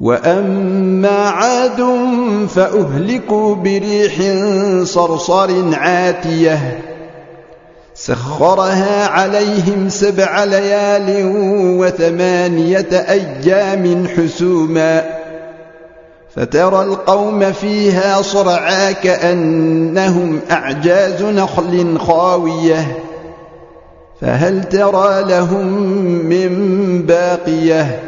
وأما عاد فأهلكوا بريح صرصر عاتية سخرها عليهم سبع ليال وثمانية أيام حسوما فترى القوم فيها صرعا كأنهم أعجاز نخل خاوية فهل ترى لهم من باقيه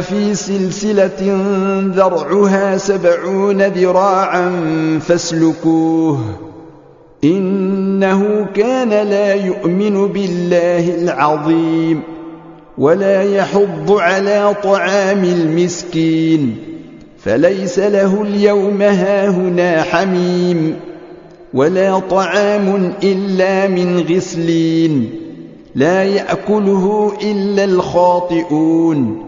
في سلسلة ذرعها سبعون ذراعا فاسلكوه. إنه كان لا يؤمن بالله العظيم ولا يحض على طعام المسكين. فليس له اليوم هاهنا حميم ولا طعام إلا من غسلين. لا يأكله إلا الخاطئون.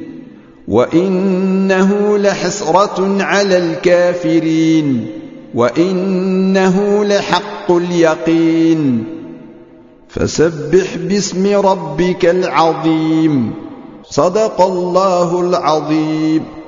وإنه لحسرة على الكافرين وإنه لحق اليقين. فسبح باسم ربك العظيم. صدق الله العظيم.